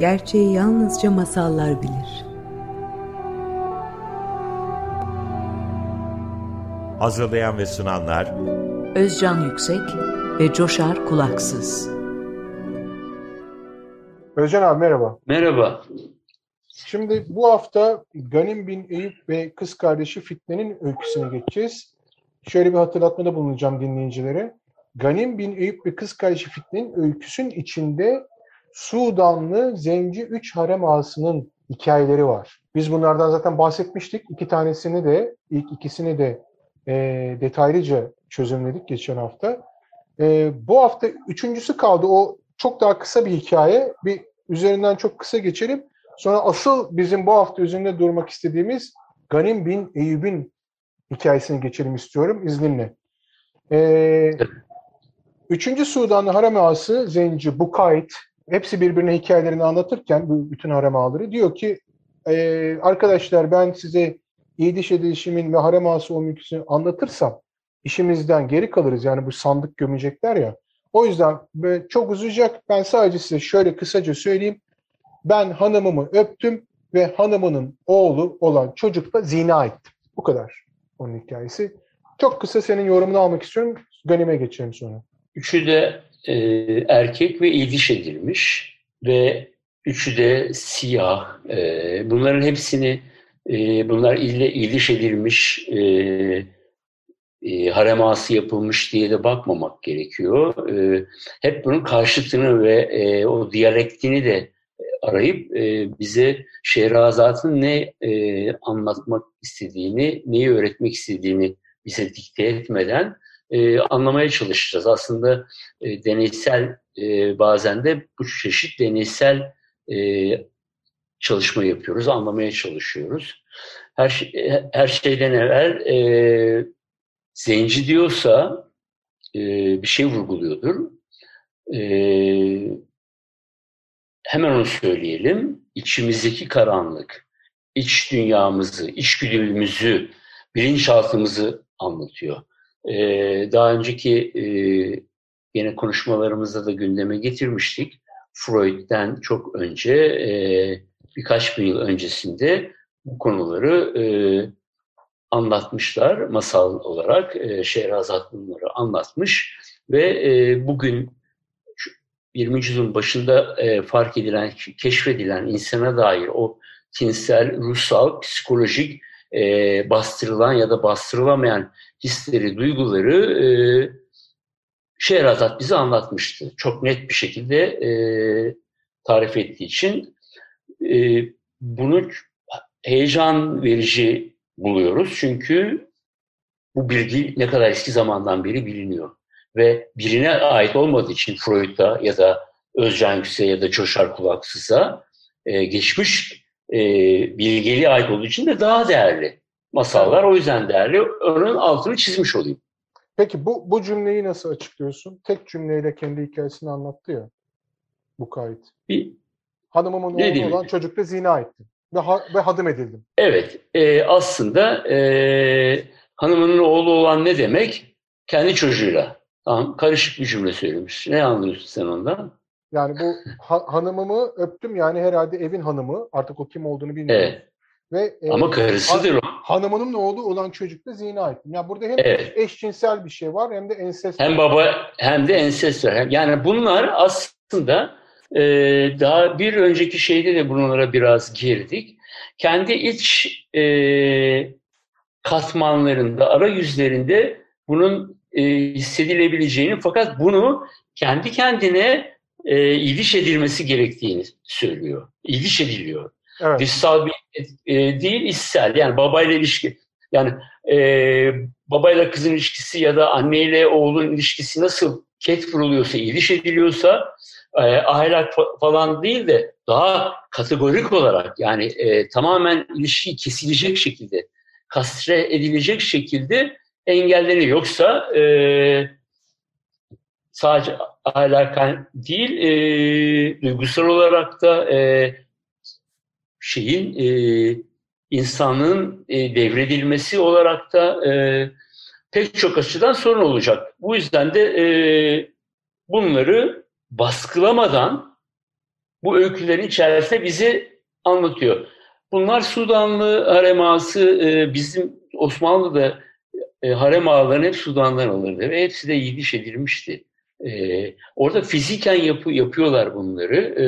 Gerçeği yalnızca masallar bilir. Hazırlayan ve sunanlar Özcan Yüksek ve Coşar Kulaksız. Özcan abi merhaba. Merhaba. Şimdi bu hafta Ganim bin Eyüp ve kız kardeşi Fitne'nin öyküsüne geçeceğiz. Şöyle bir hatırlatmada bulunacağım dinleyicilere. Ganim bin Eyüp ve kız kardeşi Fitne'nin öyküsün içinde Sudanlı Zenci 3 harem ağasının hikayeleri var. Biz bunlardan zaten bahsetmiştik. İki tanesini de, ilk ikisini de e, detaylıca çözümledik geçen hafta. E, bu hafta üçüncüsü kaldı. O çok daha kısa bir hikaye. Bir üzerinden çok kısa geçelim. Sonra asıl bizim bu hafta üzerinde durmak istediğimiz Ganim bin Eyüp'ün hikayesini geçelim istiyorum izninle. Ee, üçüncü Sudanlı harem ağası Zenci Bukayt hepsi birbirine hikayelerini anlatırken bu bütün harem ağaları diyor ki e, arkadaşlar ben size Yediş edilişimin ve harem ağası olma yükünü anlatırsam işimizden geri kalırız. Yani bu sandık gömecekler ya. O yüzden çok uzayacak. Ben sadece size şöyle kısaca söyleyeyim. Ben hanımımı öptüm ve hanımının oğlu olan çocukla zina ettim. Bu kadar onun hikayesi. Çok kısa senin yorumunu almak istiyorum. Ganime geçelim sonra. Üçü de e, erkek ve ildiş edilmiş ve üçü de siyah. E, bunların hepsini e, bunlar ile ildiş edilmiş e, e, harem ağası yapılmış diye de bakmamak gerekiyor. E, hep bunun karşıtını ve e, o diyalektini de arayıp e, bize Şehrazat'ın ne e, anlatmak istediğini, neyi öğretmek istediğini bize dikte etmeden e, anlamaya çalışacağız. Aslında e, deneysel e, bazen de bu çeşit deneysel e, çalışma yapıyoruz, anlamaya çalışıyoruz. Her, şey, her şeyden evvel e, zenci diyorsa e, bir şey vurguluyordur. E, hemen onu söyleyelim. İçimizdeki karanlık, iç dünyamızı, içgüdümüzü, bilinçaltımızı anlatıyor. Ee, daha önceki yine konuşmalarımızda da gündeme getirmiştik. Freud'den çok önce, e, birkaç bin yıl öncesinde bu konuları e, anlatmışlar masal olarak. E, Şehrazat bunları anlatmış ve bugün 20. yüzyılın başında fark edilen, keşfedilen insana dair o tinsel, ruhsal, psikolojik e, bastırılan ya da bastırılamayan hisleri, duyguları e, Şehrazat bize anlatmıştı. Çok net bir şekilde e, tarif ettiği için e, bunu heyecan verici buluyoruz. Çünkü bu bilgi ne kadar eski zamandan beri biliniyor ve birine ait olmadığı için Freud'da ya da Özcan Yüksek'e ya da Çoşar Kulaksız'a e, geçmiş e, bilgeliğe ait olduğu için de daha değerli masallar. O yüzden değerli. Onun altını çizmiş olayım. Peki bu, bu cümleyi nasıl açıklıyorsun? Tek cümleyle kendi hikayesini anlattı ya. Bu kayıt. Bir, Hanımımın oğlu olan çocukla zina ettim. Ve, ha, ve hadım edildim. Evet. E, aslında e, hanımının oğlu olan ne demek? Kendi çocuğuyla. Tamam, karışık bir cümle söylemiş. Ne anlıyorsun sen ondan? Yani bu ha- hanımımı öptüm yani herhalde evin hanımı. Artık o kim olduğunu bilmiyorum. Evet. Ve, e, Ama karısıdır o. Hanımının oğlu olan çocukla zina ettim. Yani burada hem evet. eşcinsel bir şey var hem de ensest. Hem baba hem de ensest var. Yani bunlar aslında e, daha bir önceki şeyde de bunlara biraz girdik. Kendi iç e, katmanlarında, ara yüzlerinde bunun e, hissedilebileceğini fakat bunu kendi kendine e, ildiş edilmesi gerektiğini söylüyor. İldiş ediliyor. Evet. Dışsal bir e, değil, içsel. Yani babayla ilişki. Yani e, babayla kızın ilişkisi ya da anneyle oğlun ilişkisi nasıl ket vuruluyorsa, ildiş ediliyorsa e, ahlak falan değil de daha kategorik olarak yani e, tamamen ilişki kesilecek şekilde, kastre edilecek şekilde engelleniyor. Yoksa e, sadece ahlaken değil, e, duygusal olarak da e, şeyin e, insanın e, devredilmesi olarak da e, pek çok açıdan sorun olacak. Bu yüzden de e, bunları baskılamadan bu öykülerin içerisinde bize anlatıyor. Bunlar Sudanlı harem ağası, e, bizim Osmanlı'da e, harem ağaların hep Sudan'dan alırdı ve hepsi de Yidiş edilmişti. E, orada fiziken yapı, yapıyorlar bunları. E,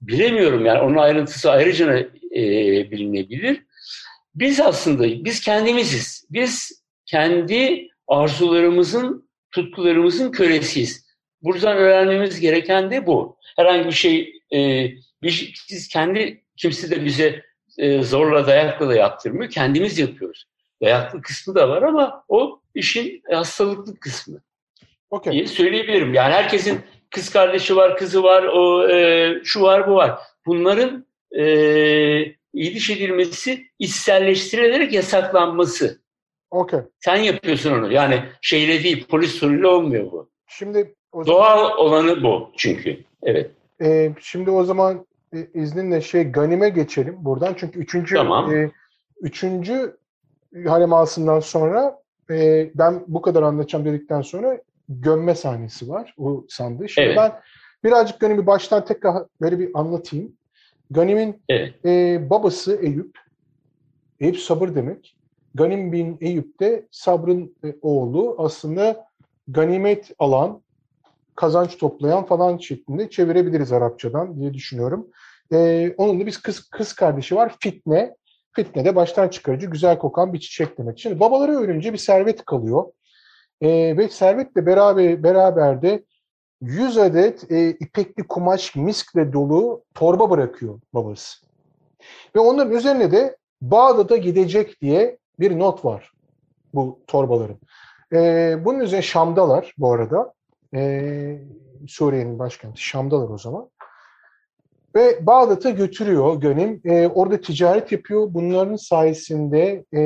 bilemiyorum yani onun ayrıntısı ayrıca e, bilinebilir. Biz aslında, biz kendimiziz. Biz kendi arzularımızın, tutkularımızın kölesiyiz. Buradan öğrenmemiz gereken de bu. Herhangi bir şey, e, biz kendi kimse de bize e, zorla dayakla da yaptırmıyor. Kendimiz yapıyoruz. Dayaklı kısmı da var ama o işin hastalıklı kısmı. Okay. diye söyleyebilirim. Yani herkesin kız kardeşi var, kızı var, o e, şu var, bu var. Bunların e, iyiliş edilmesi içselleştirilerek yasaklanması. Okay. Sen yapıyorsun onu. Yani şeyle değil, polis soruyla olmuyor bu. Şimdi o zaman, Doğal olanı bu çünkü. Evet. E, şimdi o zaman e, izninle şey Ganim'e geçelim buradan. Çünkü üçüncü, tamam. e, üçüncü harem ağasından sonra e, ben bu kadar anlatacağım dedikten sonra gömme sahnesi var o sandığı. Şimdi evet. ben birazcık Ganim'i baştan tekrar böyle bir anlatayım. Ganim'in evet. e, babası Eyüp. Eyüp sabır demek. Ganim bin Eyüp de sabrın e, oğlu. Aslında ganimet alan, kazanç toplayan falan şeklinde çevirebiliriz Arapçadan diye düşünüyorum. Ee, onun da biz kız, kız kardeşi var Fitne. Fitne de baştan çıkarıcı, güzel kokan bir çiçek demek. Şimdi babaları ölünce bir servet kalıyor. Ee, ve servetle beraber, beraber de 100 adet e, ipekli kumaş miskle dolu torba bırakıyor babası. Ve onların üzerine de Bağdat'a gidecek diye bir not var bu torbaların. Ee, bunun üzerine Şam'dalar bu arada. Ee, Suriye'nin başkenti Şam'dalar o zaman. Ve Bağdat'a götürüyor Gönüm. E, orada ticaret yapıyor. Bunların sayesinde e,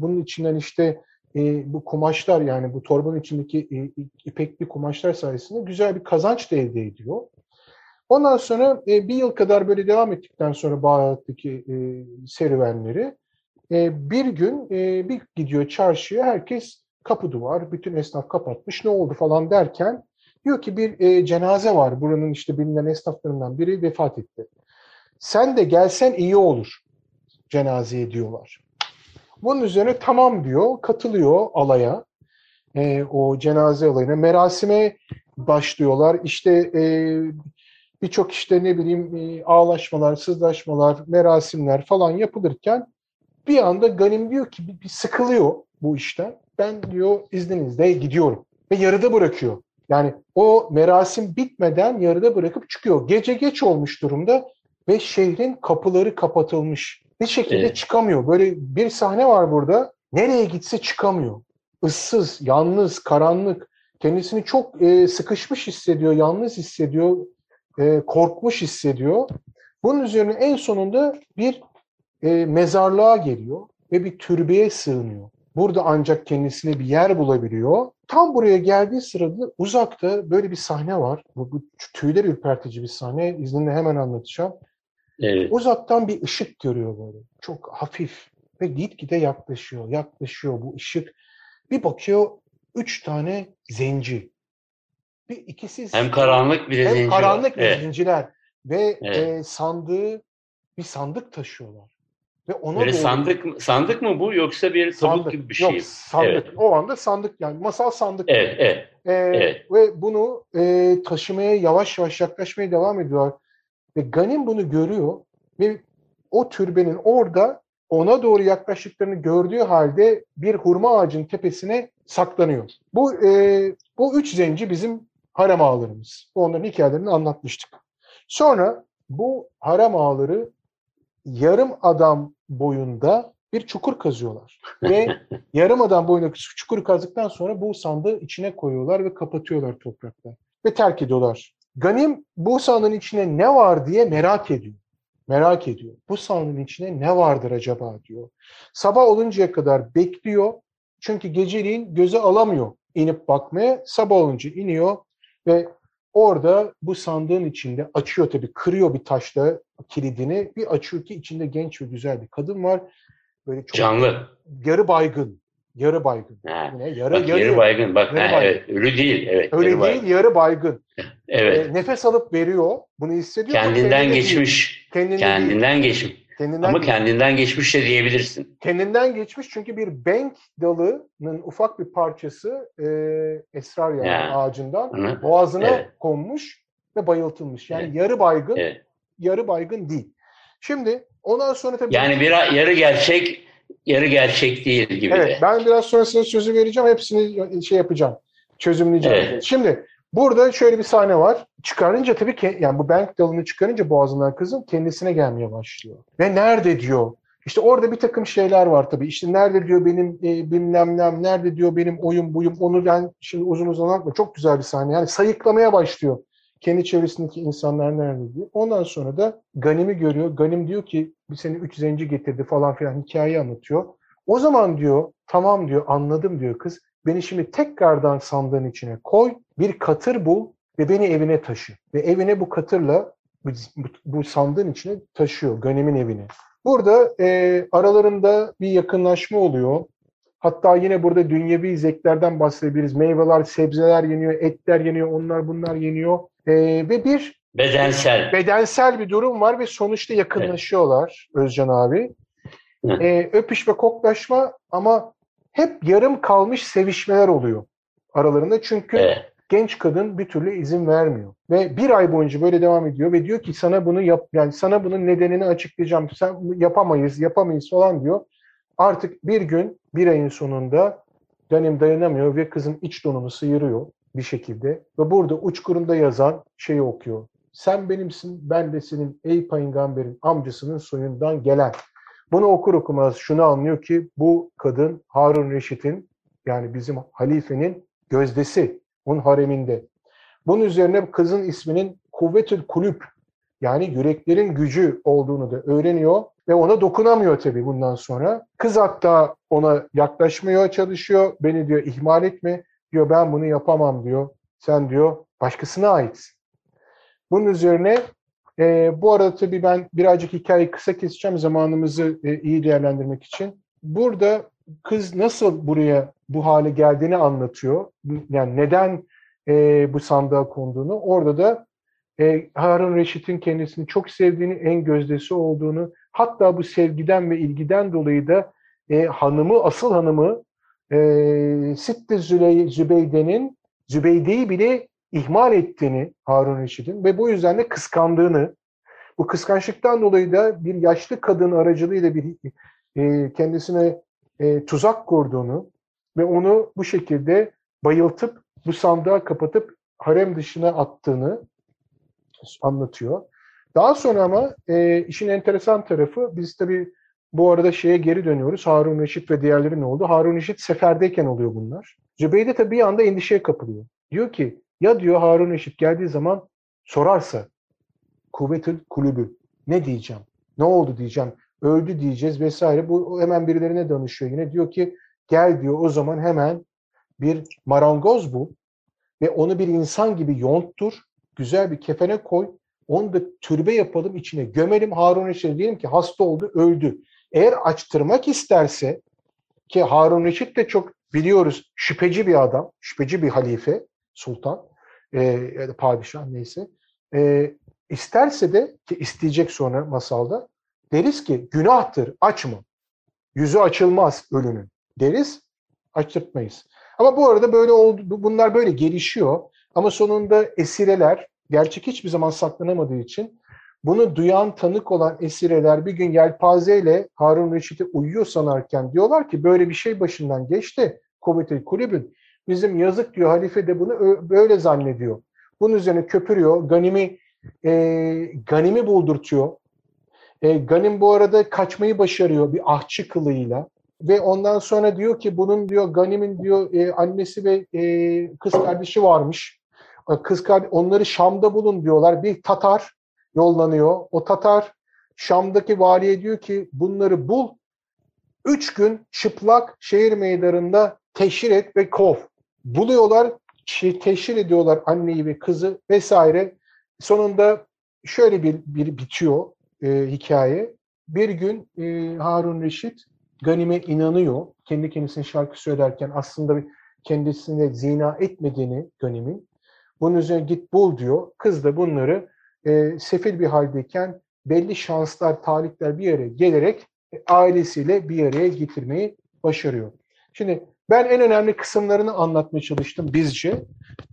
bunun içinden işte e, bu kumaşlar yani bu torbanın içindeki e, ipekli kumaşlar sayesinde güzel bir kazanç da elde ediyor. Ondan sonra e, bir yıl kadar böyle devam ettikten sonra Bağdat'taki e, serüvenleri e, bir gün e, bir gidiyor çarşıya herkes kapı duvar, bütün esnaf kapatmış ne oldu falan derken Diyor ki bir e, cenaze var. Buranın işte bilinen esnaflarından biri vefat etti. Sen de gelsen iyi olur cenazeye diyorlar. Bunun üzerine tamam diyor, katılıyor alaya, e, o cenaze olayına. Merasime başlıyorlar. İşte e, birçok işte ne bileyim e, ağlaşmalar, sızlaşmalar, merasimler falan yapılırken bir anda Ganim diyor ki bir, bir sıkılıyor bu işten. Ben diyor izninizle gidiyorum. Ve yarıda bırakıyor yani o merasim bitmeden yarıda bırakıp çıkıyor. Gece geç olmuş durumda ve şehrin kapıları kapatılmış. Bir şekilde evet. çıkamıyor. Böyle bir sahne var burada. Nereye gitse çıkamıyor. Issız, yalnız, karanlık. Kendisini çok e, sıkışmış hissediyor, yalnız hissediyor, e, korkmuş hissediyor. Bunun üzerine en sonunda bir e, mezarlığa geliyor ve bir türbeye sığınıyor. Burada ancak kendisine bir yer bulabiliyor. Tam buraya geldiği sırada uzakta böyle bir sahne var. Bu, bu tüyler ürpertici bir sahne. İzninle hemen anlatacağım. Evet. Uzaktan bir ışık görüyor böyle. Çok hafif ve gitgide yaklaşıyor. Yaklaşıyor bu ışık. Bir bakıyor üç tane zenci. Bir ikisi hem karanlık bir hem zenci karanlık bir evet. zenciler ve evet. e, sandığı bir sandık taşıyorlar. Ve ona Böyle doğru... sandık sandık mı bu yoksa bir tabut gibi bir şey? Yok sandık. Evet. O anda sandık yani masal sandık. Evet, evet. Ee, evet. Ve bunu e, taşımaya yavaş yavaş yaklaşmaya devam ediyorlar. Ve Ganim bunu görüyor ve o türbenin orada ona doğru yaklaştıklarını gördüğü halde bir hurma ağacının tepesine saklanıyor. Bu e, bu üç zenci bizim harem ağalarımız. Onların hikayelerini anlatmıştık. Sonra bu harem ağaları yarım adam boyunda bir çukur kazıyorlar. Ve yarım adam boyunda çukur kazdıktan sonra bu sandığı içine koyuyorlar ve kapatıyorlar toprakla. Ve terk ediyorlar. Ganim bu sandığın içine ne var diye merak ediyor. Merak ediyor. Bu sandığın içine ne vardır acaba diyor. Sabah oluncaya kadar bekliyor. Çünkü geceliğin göze alamıyor inip bakmaya. Sabah olunca iniyor ve Orada bu sandığın içinde açıyor tabii kırıyor bir taşla kilidini. Bir açıyor ki içinde genç ve güzel bir kadın var. Böyle çok canlı. Yarı baygın. Yarı baygın. Ha. Yine yarı, Bak yarı, yarı baygın. Bak yarı ha, baygın. evet, ölü değil. Evet. Öyle yarı değil, baygın. yarı baygın. Evet. E, nefes alıp veriyor. Bunu hissediyor. kendinden değil. geçmiş. Değil. Kendinden geçmiş. Kendinden Ama değil. kendinden geçmiş de diyebilirsin. kendinden geçmiş çünkü bir bank dalının ufak bir parçası e, esrar yani Ya. ağacından Hı? boğazına Evet. konmuş ve bayıltılmış. Yani Evet. yarı baygın, Evet. yarı baygın değil. Şimdi ondan sonra tabii Yani bir yarı gerçek, yarı gerçek değil gibi evet de. ben biraz sonra size sözü vereceğim. Hepsini şey yapacağım. Çözümleyeceğim. Evet. Şimdi burada şöyle bir sahne var. Çıkarınca tabii ki yani bu bank dalını çıkarınca boğazından kızın kendisine gelmeye başlıyor. Ve nerede diyor? İşte orada bir takım şeyler var tabii. İşte nerede diyor benim e, bilmem nem, nerede diyor benim oyun buyum. Onu ben şimdi uzun uzun anlatma. Çok güzel bir sahne. Yani sayıklamaya başlıyor. Kendi çevresindeki insanlar nerede diyor. Ondan sonra da Ganim'i görüyor. Ganim diyor ki bir seni üç zenci getirdi falan filan hikayeyi anlatıyor. O zaman diyor tamam diyor anladım diyor kız. Beni şimdi tekrardan sandığın içine koy. Bir katır bul ve beni evine taşı. Ve evine bu katırla bu, sandığın içine taşıyor. Ganim'in evine. Burada e, aralarında bir yakınlaşma oluyor. Hatta yine burada dünyevi zevklerden bahsedebiliriz. Meyveler, sebzeler yeniyor, etler yeniyor, onlar bunlar yeniyor. E, ve bir Bedensel. bedensel bir durum var ve sonuçta yakınlaşıyorlar Özcan abi. Hı. E, öpüş ve koklaşma ama hep yarım kalmış sevişmeler oluyor aralarında. Çünkü Evet. genç kadın bir türlü izin vermiyor. Ve bir ay boyunca böyle devam ediyor ve diyor ki sana bunu yap yani sana bunun nedenini açıklayacağım. Sen yapamayız, yapamayız falan diyor. Artık bir gün bir ayın sonunda Danim dayanamıyor ve kızın iç donunu sıyırıyor bir şekilde ve burada uçkurunda yazan şeyi okuyor. Sen benimsin, ben de senin ey peygamberin amcasının soyundan gelen. Bunu okur okumaz şunu anlıyor ki bu kadın Harun Reşit'in yani bizim halifenin gözdesi, onun hareminde. Bunun üzerine kızın isminin Kuvvetül Kulüp yani yüreklerin gücü olduğunu da öğreniyor ve ona dokunamıyor tabii bundan sonra. Kız hatta ona yaklaşmaya çalışıyor. Beni diyor ihmal etme. Diyor ben bunu yapamam diyor. Sen diyor başkasına aitsin. Bunun üzerine e, bu arada tabii ben birazcık hikayeyi kısa keseceğim zamanımızı e, iyi değerlendirmek için. Burada kız nasıl buraya bu hale geldiğini anlatıyor. Yani neden e, bu sandığa konduğunu. Orada da e, Harun Reşit'in kendisini çok sevdiğini, en gözdesi olduğunu, hatta bu sevgiden ve ilgiden dolayı da e, hanımı, asıl hanımı e, Sitte Zübeyde'nin Zübeyde'yi bile ihmal ettiğini Harun Reşit'in ve bu yüzden de kıskandığını, bu kıskançlıktan dolayı da bir yaşlı kadın aracılığıyla bir e, kendisine e, tuzak kurduğunu ve onu bu şekilde bayıltıp bu sandığa kapatıp harem dışına attığını anlatıyor. Daha sonra ama e, işin enteresan tarafı biz tabii bu arada şeye geri dönüyoruz. Harun Reşit ve diğerleri ne oldu? Harun Reşit seferdeyken oluyor bunlar. Zübeyde tabii bir anda endişeye kapılıyor. Diyor ki ya diyor Harun Reşit geldiği zaman sorarsa kuvvetül kulübü ne diyeceğim? Ne oldu diyeceğim? Öldü diyeceğiz vesaire. Bu hemen birilerine danışıyor. Yine diyor ki gel diyor o zaman hemen bir marangoz bul ve onu bir insan gibi yonttur. Güzel bir kefene koy. Onu da türbe yapalım içine gömelim. Harun Reşit diyelim ki hasta oldu öldü. Eğer açtırmak isterse ki Harun Reşit de çok biliyoruz şüpheci bir adam. Şüpheci bir halife, sultan e, ya da padişah neyse. E, isterse de ki isteyecek sonra masalda deriz ki günahtır açma. Yüzü açılmaz ölünün deriz açtırtmayız. Ama bu arada böyle oldu, bunlar böyle gelişiyor. Ama sonunda esireler gerçek hiçbir zaman saklanamadığı için bunu duyan tanık olan esireler bir gün yelpazeyle Harun Reşit'i uyuyor sanarken diyorlar ki böyle bir şey başından geçti kuvvet kulübün. Bizim yazık diyor halife de bunu böyle zannediyor. Bunun üzerine köpürüyor. Ganim'i e, Ganim'i buldurtuyor. E, Ganim bu arada kaçmayı başarıyor bir ahçı kılığıyla. Ve ondan sonra diyor ki bunun diyor Ganim'in diyor e, annesi ve e, kız kardeşi varmış. Kız kardeş, onları Şam'da bulun diyorlar. Bir Tatar yollanıyor. O Tatar Şam'daki valiye diyor ki bunları bul. Üç gün çıplak şehir meydanında teşhir et ve kov. Buluyorlar, şey, teşhir ediyorlar anneyi ve kızı vesaire. Sonunda şöyle bir, bir bitiyor e, hikaye. Bir gün e, Harun Reşit Ganim'e inanıyor. Kendi kendisine şarkı söylerken aslında kendisine zina etmediğini Ganim'in. Bunun üzerine git bul diyor. Kız da bunları e, sefil bir haldeyken belli şanslar, talipler bir yere gelerek e, ailesiyle bir araya getirmeyi başarıyor. Şimdi ben en önemli kısımlarını anlatmaya çalıştım bizce.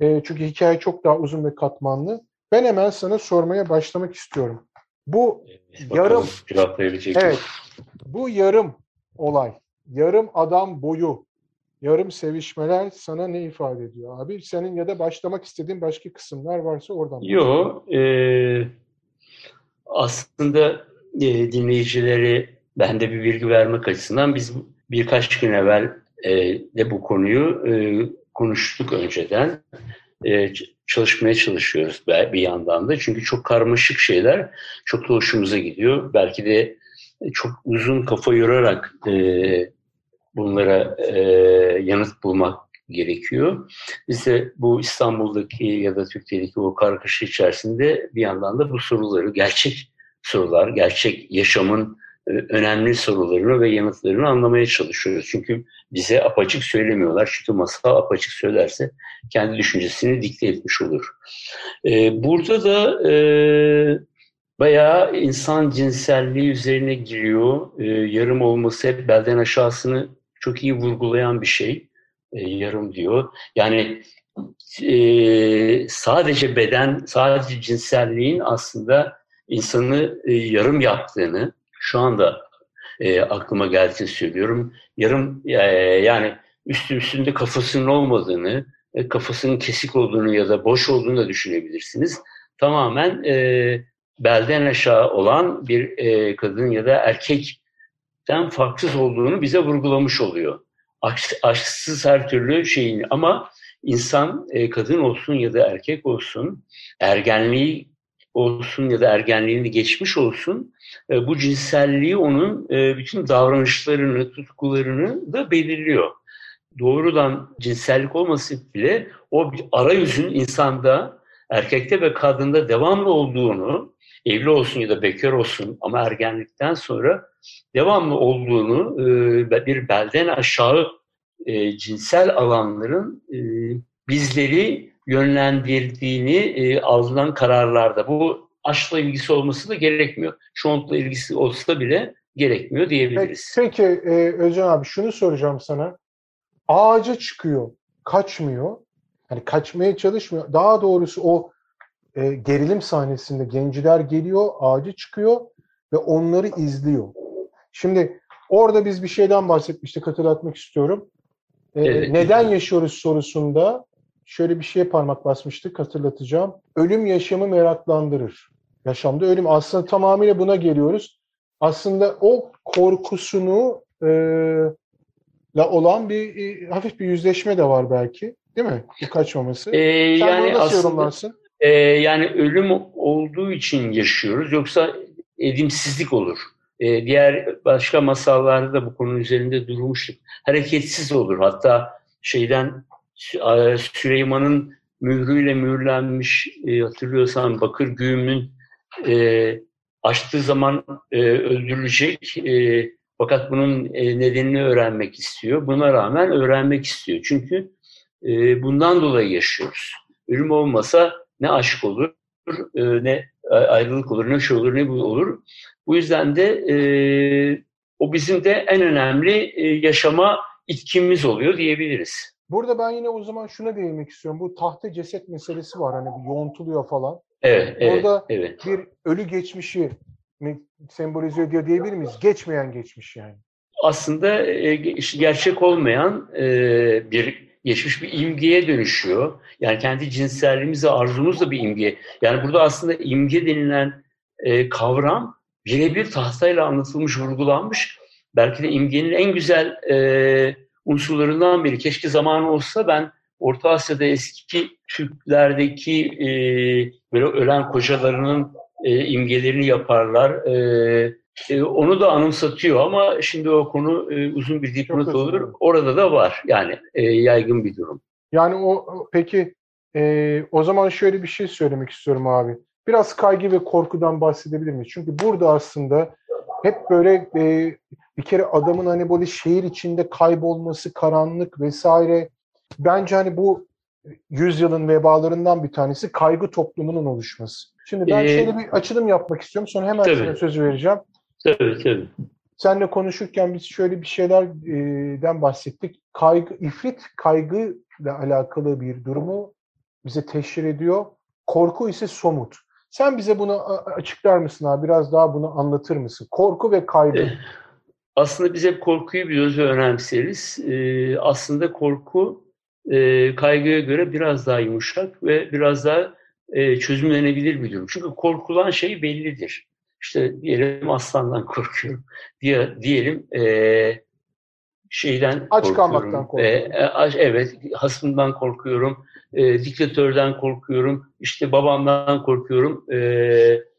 E, çünkü hikaye çok daha uzun ve katmanlı. Ben hemen sana sormaya başlamak istiyorum. Bu Bakalım yarım mi? Evet. Bu yarım olay, yarım adam boyu, yarım sevişmeler sana ne ifade ediyor abi? Senin ya da başlamak istediğin başka kısımlar varsa oradan. başla. Yo, e, aslında e, dinleyicileri ben de bir bilgi vermek açısından biz birkaç gün evvel e, de bu konuyu e, konuştuk önceden. E, çalışmaya çalışıyoruz bir yandan da. Çünkü çok karmaşık şeyler çok da hoşumuza gidiyor. Belki de çok uzun kafa yorarak e, bunlara e, yanıt bulmak gerekiyor. Biz de bu İstanbul'daki ya da Türkiye'deki o kargaşa içerisinde bir yandan da bu soruları, gerçek sorular, gerçek yaşamın e, önemli sorularını ve yanıtlarını anlamaya çalışıyoruz. Çünkü bize apaçık söylemiyorlar. Çünkü masal apaçık söylerse kendi düşüncesini dikte etmiş olur. E, burada da e, bayağı insan cinselliği üzerine giriyor. E, yarım olması hep belden aşağısını çok iyi vurgulayan bir şey. E, yarım diyor. Yani e, sadece beden, sadece cinselliğin aslında insanı e, yarım yaptığını şu anda e, aklıma geldiğini söylüyorum. Yarım e, yani üstü üstünde kafasının olmadığını, e, kafasının kesik olduğunu ya da boş olduğunu da düşünebilirsiniz. Tamamen e, belden aşağı olan bir e, kadın ya da erkekten farksız olduğunu bize vurgulamış oluyor. Aşk, aşksız her türlü şeyin ama insan e, kadın olsun ya da erkek olsun ergenliği olsun ya da ergenliğini geçmiş olsun e, bu cinselliği onun e, bütün davranışlarını, tutkularını da belirliyor. Doğrudan cinsellik olması bile o bir arayüzün insanda, erkekte ve kadında devamlı olduğunu, evli olsun ya da bekar olsun ama ergenlikten sonra devamlı olduğunu e, bir belden aşağı e, cinsel alanların e, bizleri yönlendirdiğini e, alınan kararlarda. Bu aşkla ilgisi olması da gerekmiyor. Şontla ilgisi olsa bile gerekmiyor Peki, diyebiliriz. peki e, Özcan abi şunu soracağım sana. Ağaca çıkıyor, kaçmıyor. Yani kaçmaya çalışmıyor. Daha doğrusu o e, gerilim sahnesinde genciler geliyor, ağaca çıkıyor ve onları izliyor. Şimdi orada biz bir şeyden bahsetmiştik, hatırlatmak istiyorum. E, Evet. neden yaşıyoruz sorusunda şöyle bir şeye parmak basmıştık, hatırlatacağım. Ölüm yaşamı meraklandırır. Yaşamda ölüm. Aslında tamamıyla buna geliyoruz. Aslında o korkusunu e, la olan bir e, hafif bir yüzleşme de var belki. Değil mi? Bu kaçmaması. E, Sen yani nasıl aslında yorumlarsın? e, yani ölüm olduğu için yaşıyoruz yoksa edimsizlik olur. E, diğer başka masallarda da bu konu üzerinde durmuştuk. Hareketsiz olur. Hatta şeyden e, Süleyman'ın mührüyle mühürlenmiş e, hatırlıyorsan bakır güğümün e, açtığı zaman e, öldürülecek e, fakat bunun e, nedenini öğrenmek istiyor. Buna rağmen öğrenmek istiyor. Çünkü e, bundan dolayı yaşıyoruz. Ölüm olmasa ne aşk olur, e, ne ayrılık olur, ne şey olur, ne bu olur. Bu yüzden de e, o bizim de en önemli e, yaşama itkimiz oluyor diyebiliriz. Burada ben yine o zaman şuna değinmek istiyorum. Bu tahta ceset meselesi var. Hani yoğuntuluyor falan. Evet, evet, Orada evet. bir ölü geçmişi mi sembolize ediyor diyebilir miyiz? Geçmeyen geçmiş yani. Aslında e, ge- gerçek olmayan e, bir geçmiş bir imgeye dönüşüyor. Yani kendi cinselliğimiz ve arzumuz da bir imge. Yani burada aslında imge denilen e, kavram birebir tahtayla anlatılmış, vurgulanmış. Belki de imgenin en güzel e, unsurlarından biri. Keşke zamanı olsa ben Orta Asya'da eski Türklerdeki e, böyle ölen kocalarının e, imgelerini yaparlar. E, e, onu da anımsatıyor ama şimdi o konu e, uzun bir dipnot olur. Orada da var yani e, yaygın bir durum. Yani o o- peki e, o zaman şöyle bir şey söylemek istiyorum abi. Biraz kaygı ve korkudan bahsedebilir miyiz? Çünkü burada aslında hep böyle e, bir kere adamın hani böyle şehir içinde kaybolması, karanlık vesaire. Bence hani bu yüzyılın vebalarından bir tanesi kaygı toplumunun oluşması. Şimdi ben Ee, şöyle bir açılım yapmak istiyorum. Sonra hemen tabii. sana sözü vereceğim. Tabii tabii. Seninle konuşurken biz şöyle bir şeylerden bahsettik. Kaygı, ifrit kaygıyla alakalı bir durumu bize teşhir ediyor. Korku ise somut. Sen bize bunu açıklar mısın abi? Biraz daha bunu anlatır mısın? Korku ve kaygı. Eh, Aslında biz hep korkuyu biliyoruz ve önemseriz. Ee, aslında korku e, kaygıya göre biraz daha yumuşak ve biraz daha e, çözümlenebilir bir durum. Çünkü korkulan şey bellidir. İşte diyelim aslandan korkuyorum. Diye, diyelim e, şeyden Aç korkuyorum. kalmaktan korkuyorum. E, e, aç- evet, hasmından korkuyorum. E, diktatörden korkuyorum. İşte babamdan korkuyorum. E,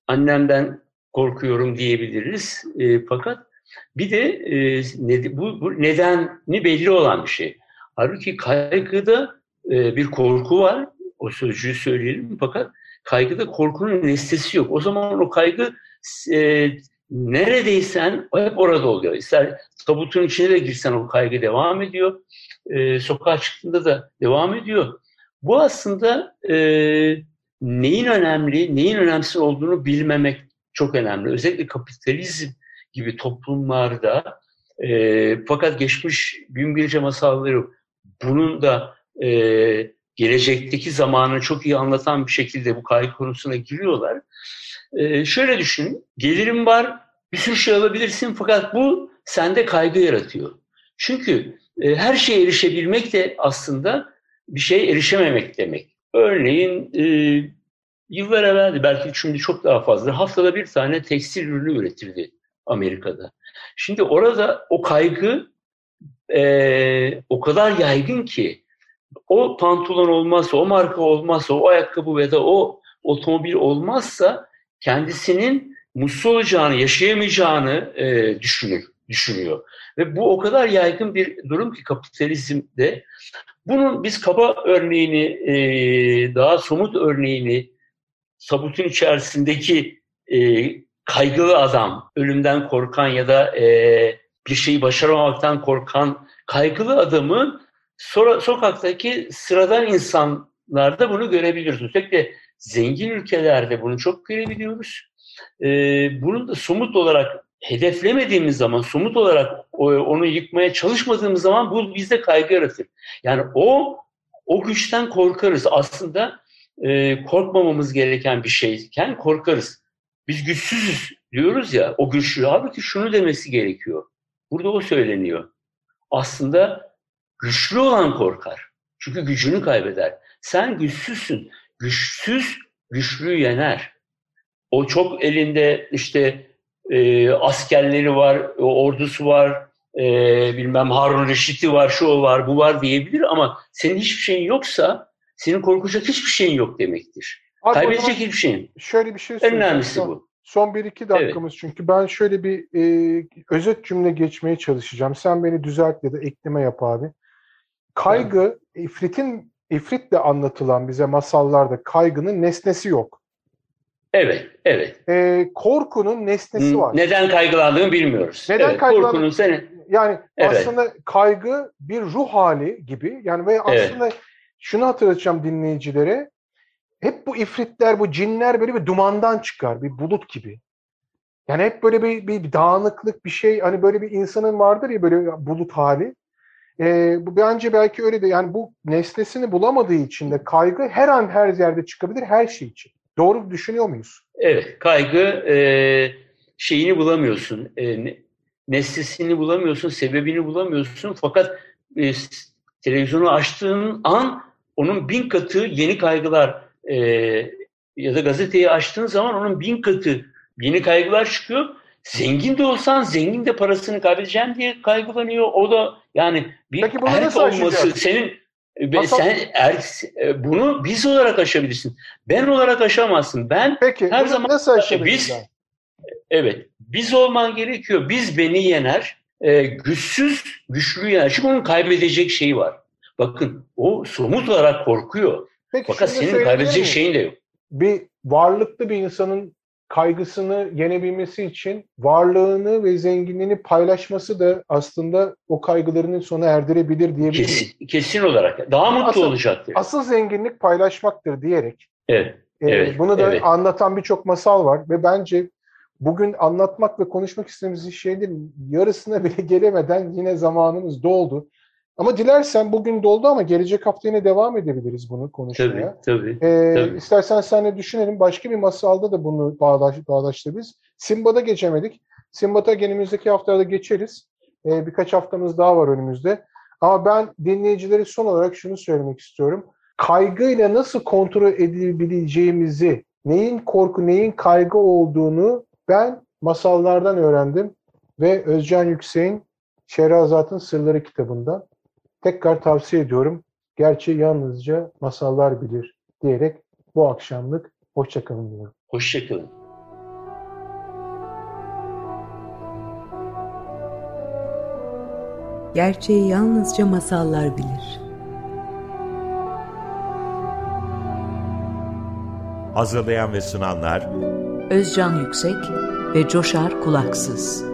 annemden korkuyorum diyebiliriz. E, fakat bir de e, ne- bu, bu nedeni belli olan bir şey. Halbuki kaygıda e, bir korku var. O sözcüğü söyleyelim. Fakat kaygıda korkunun nesnesi yok. O zaman o kaygı e, neredeysen hep orada oluyor. İster tabutun içine de girsen o kaygı devam ediyor. E, sokağa çıktığında da devam ediyor. Bu aslında e, neyin önemli, neyin önemsiz olduğunu bilmemek çok önemli. Özellikle kapitalizm gibi toplumlarda e, fakat geçmiş gün bilge masalları bunun da e, gelecekteki zamanı çok iyi anlatan bir şekilde bu kaygı konusuna giriyorlar. E, şöyle düşün, gelirim var, bir sürü şey alabilirsin fakat bu sende kaygı yaratıyor. Çünkü e, her şeye erişebilmek de aslında bir şeye erişememek demek. Örneğin e, yıllar evveldi belki şimdi çok daha fazla haftada bir tane tekstil ürünü üretirdi Amerika'da. Şimdi orada o kaygı e, o kadar yaygın ki o pantolon olmazsa, o marka olmazsa, o ayakkabı ve da o otomobil olmazsa kendisinin mutsuz olacağını, yaşayamayacağını e, düşünür, düşünüyor. Ve bu o kadar yaygın bir durum ki kapitalizmde. Bunun biz kaba örneğini, e, daha somut örneğini, sabutun içerisindeki e, kaygılı adam, ölümden korkan ya da e, bir şeyi başaramamaktan korkan kaygılı adamın sonra sokaktaki sıradan insanlarda bunu görebiliyoruz. Özellikle zengin ülkelerde bunu çok görebiliyoruz. E, bunun da somut olarak hedeflemediğimiz zaman, somut olarak onu yıkmaya çalışmadığımız zaman bu bizde kaygı yaratır. Yani o o güçten korkarız. Aslında e, korkmamamız gereken bir şeyken korkarız. Biz güçsüzüz diyoruz ya o güçlü. Halbuki şunu demesi gerekiyor. Burada o söyleniyor. Aslında güçlü olan korkar. Çünkü gücünü kaybeder. Sen güçsüzsün. Güçsüz güçlüyü yener. O çok elinde işte e, askerleri var, o ordusu var, e, bilmem Harun Reşit'i var, şu o var, bu var diyebilir ama senin hiçbir şeyin yoksa senin korkacak hiçbir şeyin yok demektir. Abi Kaybedecek hiçbir şeyin. şöyle bir şey En söyleyeceğim. önemlisi Son- bu. Son 1-2 dakikamız çünkü ben şöyle bir e, özet cümle geçmeye çalışacağım. Sen beni düzelt ya da ekleme yap abi. Kaygı, ifritin ifritle anlatılan bize masallarda kaygının nesnesi yok. Evet, evet. E, korkunun nesnesi var. Neden kaygılandığını bilmiyoruz. Neden evet, kaygılandığını- Korkunun seni. Yani Evet. aslında kaygı bir ruh hali gibi. Yani ve Evet. aslında şunu hatırlatacağım dinleyicilere. Hep bu ifritler, bu cinler böyle bir dumandan çıkar, bir bulut gibi. Yani hep böyle bir, bir dağınıklık, bir şey. Hani böyle bir insanın vardır ya böyle bulut hali. Ee, bu bence belki öyle de yani bu nesnesini bulamadığı için de kaygı her an her yerde çıkabilir her şey için. Doğru düşünüyor muyuz? Evet, kaygı e, şeyini bulamıyorsun. E, ne- nesnesini bulamıyorsun, sebebini bulamıyorsun. Fakat e, televizyonu açtığın an onun bin katı yeni kaygılar e, ya da gazeteyi açtığın zaman onun bin katı yeni kaygılar çıkıyor. Zengin de olsan zengin de parasını kaybedeceğim diye kaygılanıyor. O da yani bir Peki bunu erk olması senin ve Masal- sen erk, e, bunu biz olarak aşabilirsin. Ben olarak aşamazsın. Ben Peki Her zaman- nasıl aşabiliriz? biz- yani? Evet. Biz olman gerekiyor. Biz beni yener. E, güçsüz güçlü yener. Çünkü onun kaybedecek şeyi var. Bakın o somut olarak korkuyor. Peki Fakat senin kaybedecek şeyin de yok. bir varlıklı bir insanın kaygısını yenebilmesi için varlığını ve zenginliğini paylaşması da aslında o kaygılarının sona erdirebilir diyebilirim. Kesin, kesin olarak. Daha mutlu Asıl- olacaktır. Asıl zenginlik paylaşmaktır diyerek Evet. e, Evet, bunu da evet. anlatan birçok masal var ve bence bugün anlatmak ve konuşmak istediğimiz şeylerin yarısına bile gelemeden yine zamanımız doldu. Ama dilersen bugün doldu ama gelecek hafta yine devam edebiliriz bunu Tabii, konuşmaya. tabii. Ee, Tabii. istersen seninle düşünelim. Başka bir masalda da bunu bağdaş, bağdaştırırız. Simbad'a geçemedik. Simbad'a önümüzdeki haftalarda geçeriz. Ee, birkaç haftamız daha var önümüzde. Ama ben dinleyicilere son olarak şunu söylemek istiyorum. Kaygıyla nasıl kontrol edebileceğimizi, neyin korku, neyin kaygı olduğunu ben masallardan öğrendim. Ve Özcan Yüksek'in Şehrazat'ın Sırları kitabında. Tekrar tavsiye ediyorum. Gerçi yalnızca masallar bilir diyerek bu akşamlık hoşçakalın diyorum. Hoşçakalın. Gerçeği yalnızca masallar bilir. Hazırlayan ve sunanlar Özcan Yüksek ve Coşar Kulaksız.